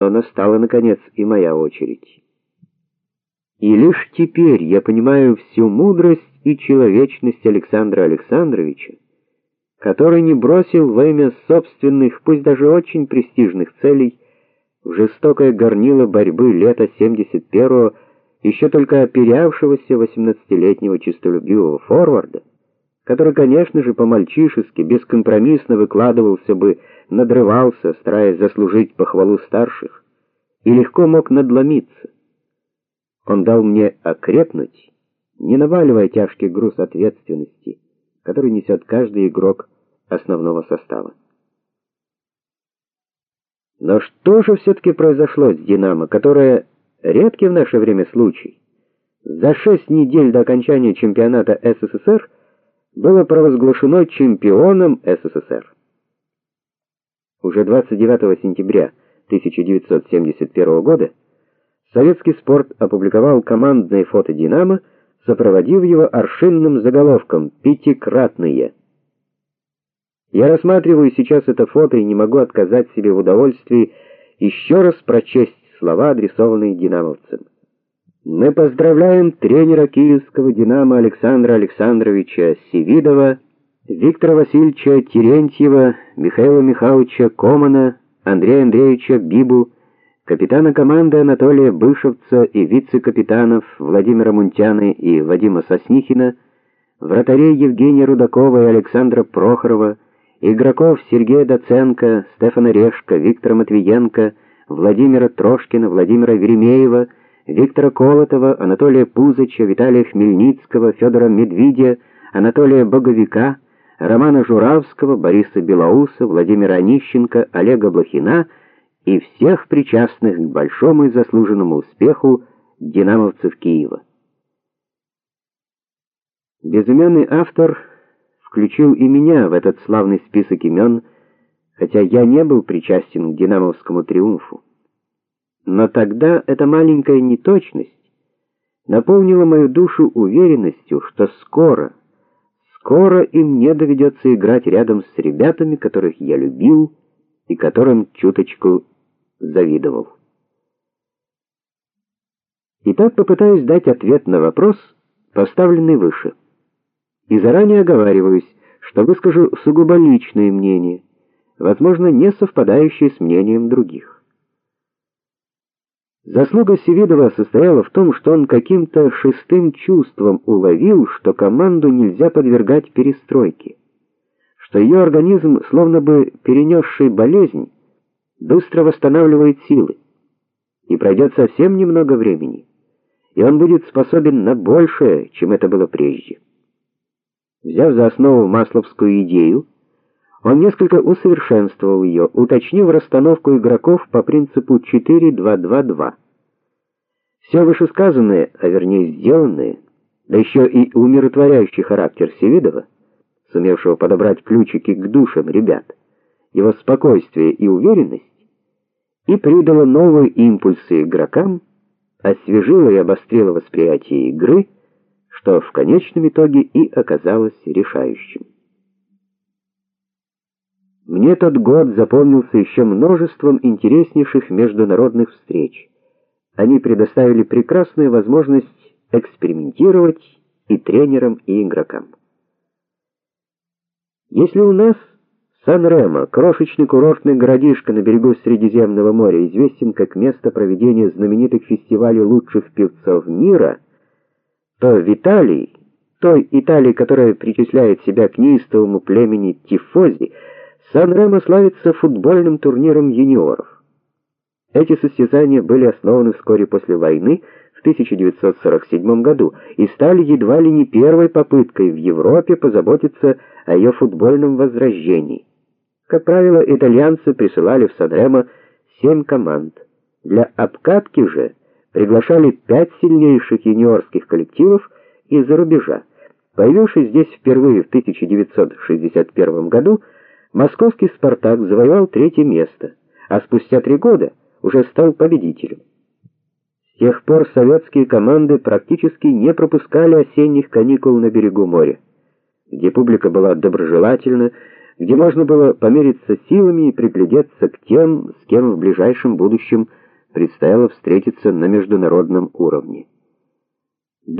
Но настала наконец и моя очередь. И лишь теперь я понимаю всю мудрость и человечность Александра Александровича, который не бросил во имя собственных, пусть даже очень престижных целей, в жестокое горнило борьбы лета 71-го еще только оперявшегося 18-летнего честолюбивого форварда, который, конечно же, по-мальчишески, бескомпромиссно выкладывался бы, надрывался, стараясь заслужить похвалу старших, и легко мог надломиться. Он дал мне окрепнуть, не наваливая тяжкий груз ответственности, который несет каждый игрок основного состава. Но что же все таки произошло с Динамо, которое редкий в наше время случай? За шесть недель до окончания чемпионата СССР было провозглашено чемпионом СССР. Уже 29 сентября 1971 года Советский спорт опубликовал командное фото Динамо, сопроводив его аршинным заголовком «Пятикратные». Я рассматриваю сейчас это фото и не могу отказать себе в удовольствии еще раз прочесть слова, адресованные динамовцам. Мы поздравляем тренера киевского Динамо Александра Александровича Севидова, Виктора Васильевича Терентьева, Михаила Михайловича Комана, Андрея Андреевича Бибу, капитана команды Анатолия Бышевца и вице-капитанов Владимира Мунтяна и Вадима Соснихина, вратарей Евгения Рудакова и Александра Прохорова, игроков Сергея Доценко, Стефана Решка, Виктора Матвиенко, Владимира Трошкина, Владимира Веремеева, Виктора Колотова, Анатолия Пузыча, Виталия Хмельницкого, Федора Медведя, Анатолия Боговика, Романа Журавского, Бориса Белоуса, Владимира Онищенко, Олега Блохина и всех причастных к большому и заслуженному успеху динамовцев Киева. Безымянный автор включил и меня в этот славный список имен, хотя я не был причастен к динамовскому триумфу. Но тогда эта маленькая неточность наполнила мою душу уверенностью, что скоро Скоро и мне доведется играть рядом с ребятами, которых я любил и которым чуточку завидовал. Итак, попытаюсь дать ответ на вопрос, поставленный выше. И заранее оговариваюсь, что выскажу сугубо личное мнение, возможно, не совпадающее с мнением других. Заслуга Севидова состояла в том, что он каким-то шестым чувством уловил, что команду нельзя подвергать перестройке, что ее организм, словно бы перенесший болезнь, быстро восстанавливает силы. И пройдет совсем немного времени, и он будет способен на большее, чем это было прежде. Взяв за основу масловскую идею, он несколько усовершенствовал ее, уточнив расстановку игроков по принципу 4-2-2-2. Все вышесказанное, а вернее сделанное, да еще и умиротворяющий характер Севидова, сумевшего подобрать ключики к душам ребят, его спокойствие и уверенность, и придало новые импульсы игрокам, освежило и обострило восприятие игры, что в конечном итоге и оказалось решающим. Мне тот год запомнился еще множеством интереснейших международных встреч. Они предоставили прекрасную возможность экспериментировать и тренерам, и игрокам. Если у нас Сан-Ремо, крошечный курортный городишко на берегу Средиземного моря, известен как место проведения знаменитых фестивалей лучших певцов мира, то в Италии, той Италии, которая причисляет себя к неистовому племени тифози, Сан-Ремо славится футбольным турниром юниоров. Эти состязания были основаны вскоре после войны в 1947 году и стали едва ли не первой попыткой в Европе позаботиться о ее футбольном возрождении. Как правило, итальянцы присылали в Сан-Ремо семь команд. Для обкатки же приглашали пять сильнейших юниорских коллективов из-за рубежа. Появившись здесь впервые в 1961 году, Московский Спартак завоевал третье место, а спустя три года уже стал победителем. С тех пор советские команды практически не пропускали осенних каникул на берегу моря, где публика была доброжелательна, где можно было помериться силами и приглядеться к тем, с кем в ближайшем будущем предстояло встретиться на международном уровне.